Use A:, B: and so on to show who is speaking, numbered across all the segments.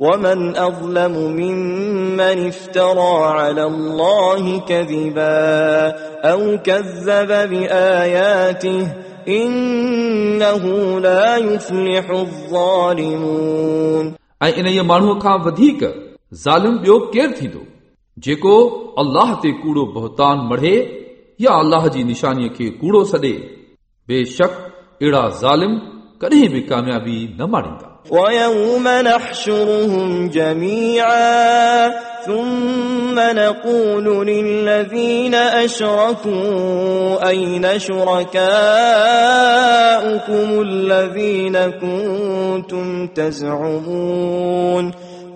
A: ومن أظلم ممن افترى على الله كذبا أو كذب بآياته إنه لا يفلح الظالمون
B: ऐं इन ई माण्हूअ खां वधीक ज़ालिम ॿियो केरु थींदो जेको अल्लाह ते कूड़ो बहतान मढ़े या अल्लाह जी निशानीअ खे कूड़ो सॾे बेशक अहिड़ा ज़ालिम कॾहिं बि कामयाबी न माणींदा
A: ويوم نحشرهم جميعا ثم نقول للذين أشركوا أين شركاؤكم الذين كنتم تزعمون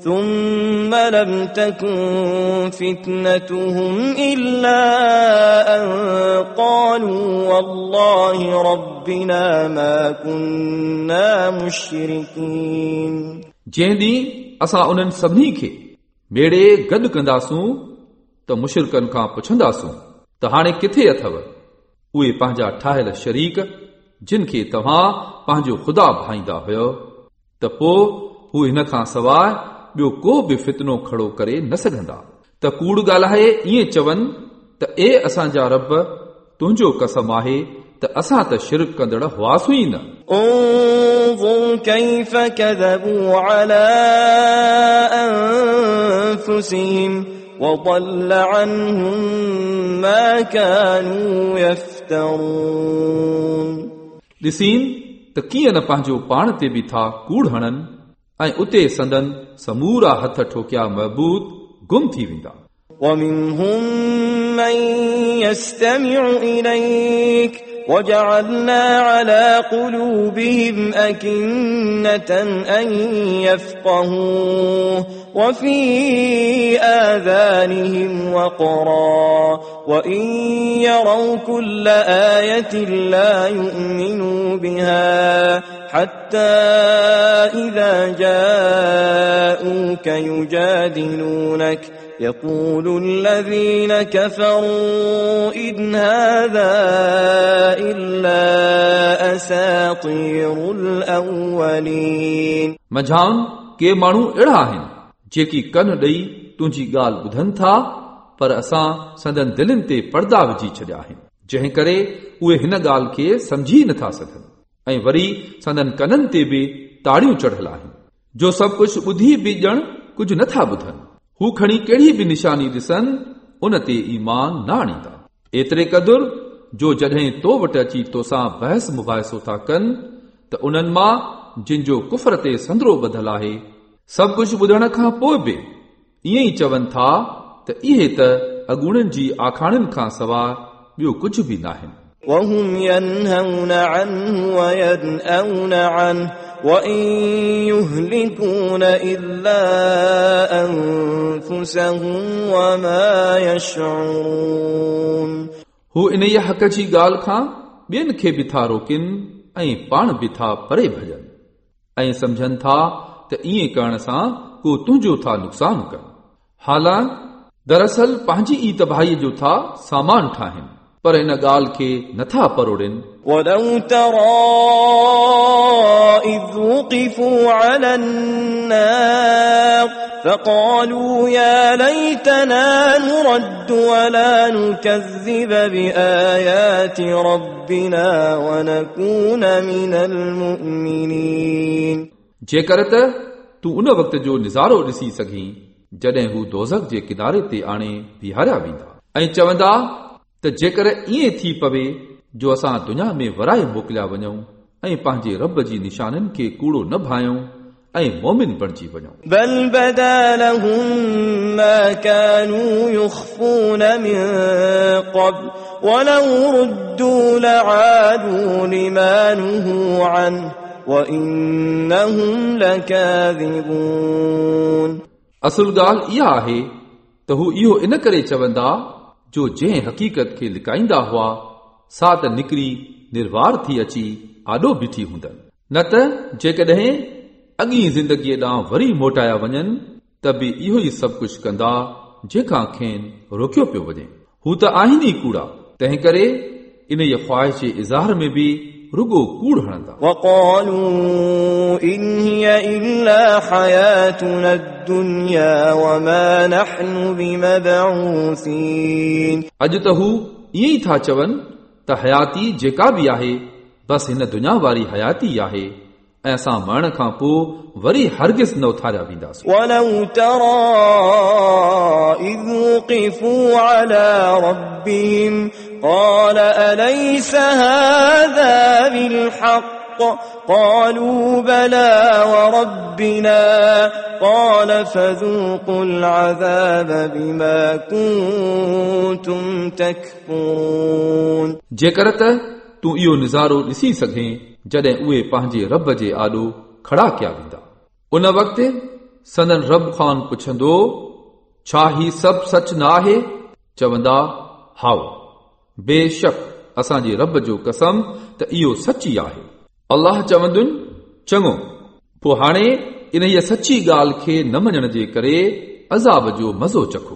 A: ثم لم تكن فتنتهم إلا أن قالوا والله ربنا ما كنا مشركين
B: जंहिं ॾींहुं असां उन्हनि सभिनी खे मेड़े गॾु कंदासूं त मुशिरकनि खां पुछंदासूं त हाणे किथे अथव उहे पंहिंजा ठाहियल शरीक जिन खे तव्हां पंहिंजो ख़ुदा भाईंदा हुयो त पोइ हू हिन खां सवाइ ॿियो को बि फितनो खड़ो करे न सघंदा त कूड़ ॻाल्हाए ईअं चवनि त ए असांजा रब तुंहिंजो कसम आहे त असां त शिरक कंदड़ हुआसीं ई न
A: انظر كيف كذبوا على أنفسهم وضل عنهم ما كانوا يفترون
B: ॾिसीन त कीअं न पंहिंजो पाण ते बि था कूड़ हणनि ऐं उते संदन समूरा हथ ठोकिया महबूद गुम थी वेंदा
A: ومنهم من يستمع إليك وجعلنا على قلوبهم أكنة أن يفقهوه وفي آذانهم وقرا وإن يروا كل آية لا يؤمنوا بها حتى إذا جاءوك يجادلونك يقول الذين كفروا إن هذا إلا أساطير الأولين
B: मझाउन के माण्हू अहिड़ा आहिनि जेकी कन ॾेई तुंहिंजी ॻाल्हि ॿुधनि था पर असां संदन दिलनि ते पर्दा विझी छॾिया आहिनि जंहिं करे उहे हिन ॻाल्हि खे सम्झी नथा सघनि ऐं वरी संदन कननि ते बि ताड़ियूं चढ़ियल आहिनि। जो सभु कुझु ॿुधी बि ॼण कुझु नथा ॿुधनि। हू खणी कहिड़ी बि निशानी ॾिसनि, उन ते ईमान न आणींदा एतिरे क़दुरु, जो जॾहिं तो वटि अची तोसां बहस मुबाहिसो था कनि, त उन्हनि माँ, जिन जो कुफर ते संदरो ॿधल आहे, सभु कुझु ॿुधण खां पोइ बि ईअं ई चवनि था त इहे त अॻूणनि जी आखाणियुनि खां सवाइ ॿियो कुझु बि नाहिनि।
A: وهم ينهون عنه وينأون عنه وإن يهلكون إلا أنفسهم وما يشعرون
B: हू इन ई हक़ जी ॻाल्हि खां ॿियनि खे बि था रोकिन ऐं पाण बि था परे भॼनि ऐं सम्झनि था त ईअं करण सां को तुंहिंजो था नुक़सान कनि हालां दरअसल पंहिंजी ई तबाहीअ जो था सामान ठाहिनि पर इन ॻाल्हि खे नथा परोड़नि
A: ولو ترى إذ وقفوا على النار فقالوا يا ليتنا نرد ولا نكذب بآيات ربنا ونكون من المؤمنين
B: जेकर त तूं उन वक़्त जो निज़ारो ॾिसी सघीं जॾहिं हू दोज़क जे किनारे ते आणे बीहारिया वेंदा ऐं चवंदा त जेकर ईअं थी पवे जो असां दुनिया में वराए मोकिलिया वञूं ऐं पंहिंजे रब जी निशाननि खे कूड़ो न भायूं ऐं मोमिन बणिजी वञूं
A: بل بدا لهم ما كانوا يخفون من قبل ولو ردوا لعادوا لما نهوا عنه وإنهم لكاذبون
B: असुल ॻाल्हि इहा आहे त हू इहो इन करे चवंदा جو جنهن حقيقت کي لڪائيندا هئا سا ته نڪري نروار ٿي اچي آڏو بيٺي هوندن. نه ته جيڪڏهن اڳي زندگيءَ ڏانهن وري موٽايا وڃن ته به اهو ئي سڀ ڪجهه ڪندا جنهن کان کين روڪيو پيو وڃي. هو ته آهن ئي ڪوڙا. تنهن ڪري ان ئي خواهش جي اظهار ۾ به رڳو ڪوڙ هڻندا
A: وقالوا إن هي إلا حياتنا الدنيا وما نحن بمبعوثين
B: अॼु त हू ईअं ई था चवनि त हयाती जेका बि आहे बसि हिन दुनिया वारी हयाती आहे ऐं असां मरण खां पोइ वरी हरगिज़ न उथारिया वेंदासीं
A: ولو ترى إذ وقفوا على ربهم قال أليس هذا بالحق قالوا بلى وربنا قال فذوقوا العذاب بما كنتم تكفرون
B: जेकर त तूं इहो नज़ारो ॾिसी सघें जॾहिं उहे पंहिंजे रब जे आॾो खड़ा कया वेंदा उन वक़्तु सदन रब ख़ान पुछंदो छा ही सभु सच न आहे चवंदा हाओ बेशक असांजे रब जो कसम त इहो सची आहे अल्लाह चवंदुनि चङो पोइ हाणे इन सची ॻाल्हि खे न मञण जे करे अज़ाब जो मज़ो चखो